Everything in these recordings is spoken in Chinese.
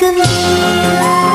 跟你。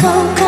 spoke